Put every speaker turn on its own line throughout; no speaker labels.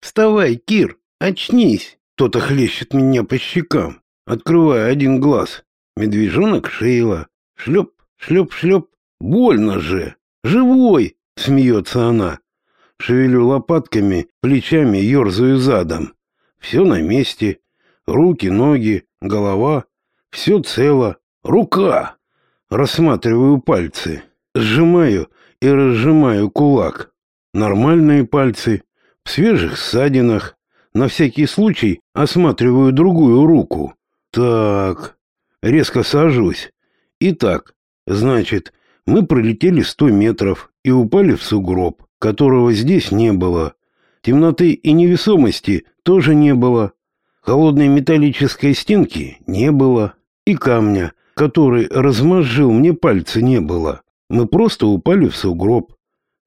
Вставай, Кир, очнись. Кто-то хлещет меня по щекам, открывая один глаз. Медвежонок Шейла. Шлеп, шлеп, шлеп. Больно же. Живой, смеется она. Шевелю лопатками, плечами, ерзаю задом. Все на месте. Руки, ноги, голова. Все цело. Рука. Рассматриваю пальцы. Сжимаю и разжимаю кулак. Нормальные пальцы, свежих ссадинах. На всякий случай осматриваю другую руку. Так, резко сажусь. Итак, значит, мы пролетели сто метров и упали в сугроб, которого здесь не было. Темноты и невесомости тоже не было. Холодной металлической стенки не было. И камня, который размозжил мне пальцы, не было. Мы просто упали в сугроб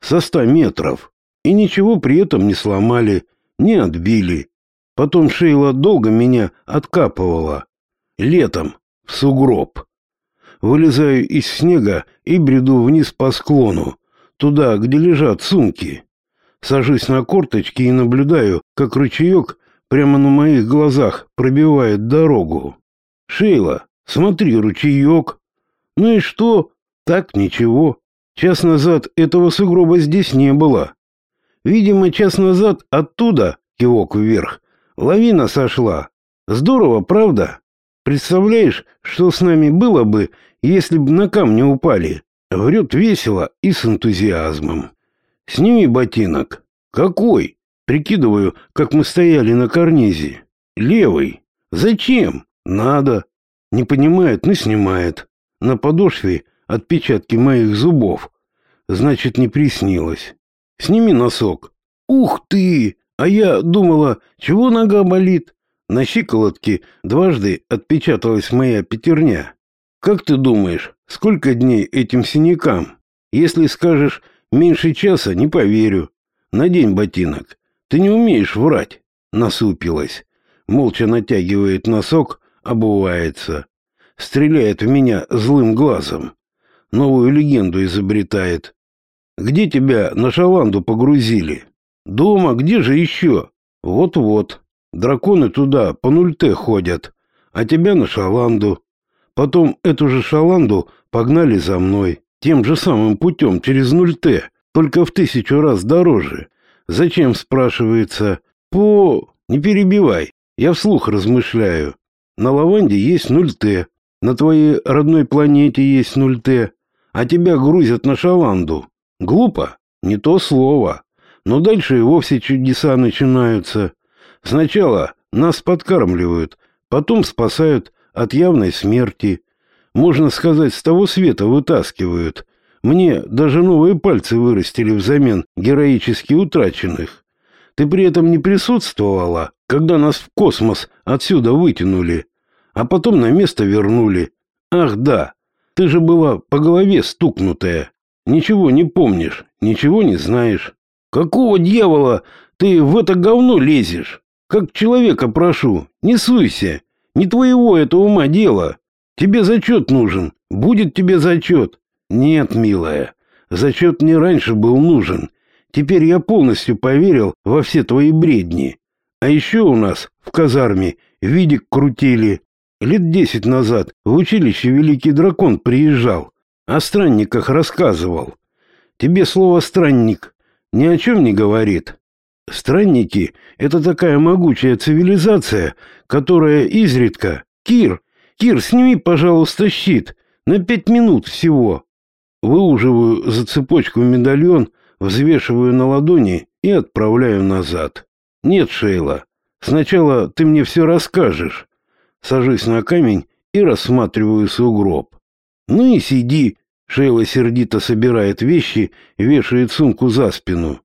со ста метров и ничего при этом не сломали, не отбили. Потом Шейла долго меня откапывала. Летом в сугроб. Вылезаю из снега и бреду вниз по склону, туда, где лежат сумки. Сажусь на корточки и наблюдаю, как ручеек прямо на моих глазах пробивает дорогу. «Шейла, смотри, ручеек!» «Ну и что?» Так ничего. Час назад этого сугроба здесь не было. Видимо, час назад оттуда, кивок вверх, лавина сошла. Здорово, правда? Представляешь, что с нами было бы, если бы на камни упали? Врет весело и с энтузиазмом. Сними ботинок. Какой? Прикидываю, как мы стояли на карнизе. Левый. Зачем? Надо. Не понимает, но снимает. На подошве отпечатки моих зубов. Значит, не приснилось. Сними носок. Ух ты! А я думала, чего нога болит? На щиколотке дважды отпечаталась моя пятерня. Как ты думаешь, сколько дней этим синякам? Если скажешь меньше часа, не поверю. Надень ботинок. Ты не умеешь врать. Насупилась. Молча натягивает носок, обувается. Стреляет в меня злым глазом новую легенду изобретает. Где тебя на шаланду погрузили? Дома, где же еще? Вот-вот. Драконы туда по нульте ходят, а тебя на шаланду. Потом эту же шаланду погнали за мной, тем же самым путем через нульте, только в тысячу раз дороже. Зачем, спрашивается? По... Не перебивай, я вслух размышляю. На лаванде есть нульте, на твоей родной планете есть нульте, а тебя грузят на шаланду. Глупо? Не то слово. Но дальше и вовсе чудеса начинаются. Сначала нас подкармливают, потом спасают от явной смерти. Можно сказать, с того света вытаскивают. Мне даже новые пальцы вырастили взамен героически утраченных. Ты при этом не присутствовала, когда нас в космос отсюда вытянули, а потом на место вернули. Ах да, ты же была по голове стукнутая. Ничего не помнишь, ничего не знаешь. Какого дьявола ты в это говно лезешь? Как человека прошу, не суйся. Не твоего это ума дело. Тебе зачет нужен. Будет тебе зачет. Нет, милая, зачет мне раньше был нужен. Теперь я полностью поверил во все твои бредни. А еще у нас в казарме видик крутили, Лет десять назад в училище Великий Дракон приезжал, о странниках рассказывал. Тебе слово «странник» ни о чем не говорит. Странники — это такая могучая цивилизация, которая изредка... Кир, Кир, сними, пожалуйста, щит. На пять минут всего. Выуживаю за цепочку медальон, взвешиваю на ладони и отправляю назад. Нет, Шейла, сначала ты мне все расскажешь, Сажусь на камень и рассматриваю сугроб. Ну и сиди. Шейла сердито собирает вещи, вешает сумку за спину.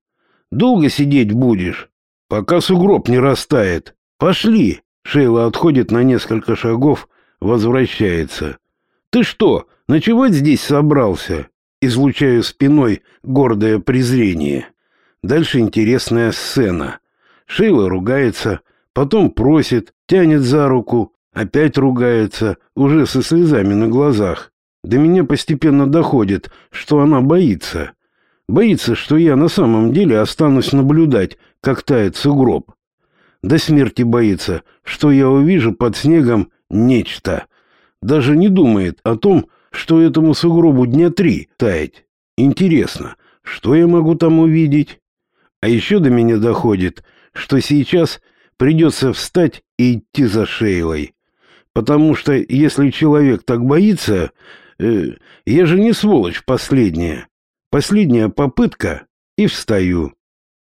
Долго сидеть будешь? Пока сугроб не растает. Пошли. Шейла отходит на несколько шагов, возвращается. Ты что, ночевать здесь собрался? Излучаю спиной гордое презрение. Дальше интересная сцена. Шейла ругается, потом просит, тянет за руку, Опять ругается, уже со слезами на глазах. До меня постепенно доходит, что она боится. Боится, что я на самом деле останусь наблюдать, как тает сугроб. До смерти боится, что я увижу под снегом нечто. Даже не думает о том, что этому сугробу дня три таять. Интересно, что я могу там увидеть? А еще до меня доходит, что сейчас придется встать и идти за Шейлой. Потому что если человек так боится, э, я же не сволочь последняя. Последняя попытка и встаю.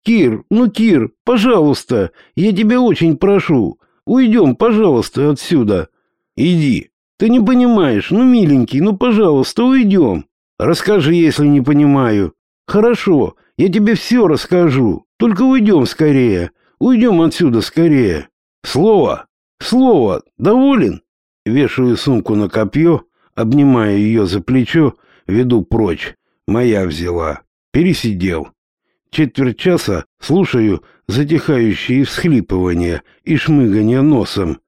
Кир, ну, Кир, пожалуйста, я тебя очень прошу, уйдем, пожалуйста, отсюда. Иди. Ты не понимаешь, ну, миленький, ну, пожалуйста, уйдем. Расскажи, если не понимаю. Хорошо, я тебе все расскажу. Только уйдем скорее. Уйдем отсюда скорее. Слово. Слово. Доволен? Вешаю сумку на копье, обнимая ее за плечо, веду прочь. Моя взяла. Пересидел. Четверть часа слушаю затихающие всхлипывания и шмыгания носом.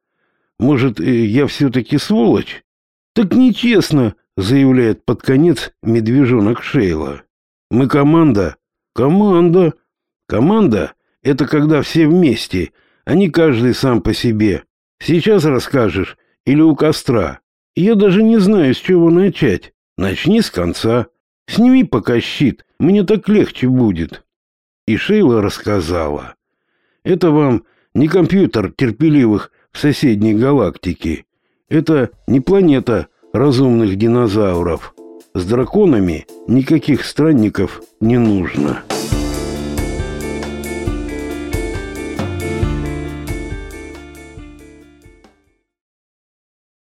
Может, э, я все-таки сволочь? Так нечестно, заявляет под конец медвежонок Шейла. Мы команда. Команда. Команда — это когда все вместе, а не каждый сам по себе. Сейчас расскажешь или у костра. Я даже не знаю, с чего начать. Начни с конца. Сними пока щит, мне так легче будет. И Шейла рассказала. Это вам не компьютер терпеливых в соседней галактике. Это не планета разумных динозавров. С драконами никаких странников не нужно.